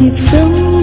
nhịp some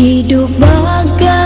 Hidup bagai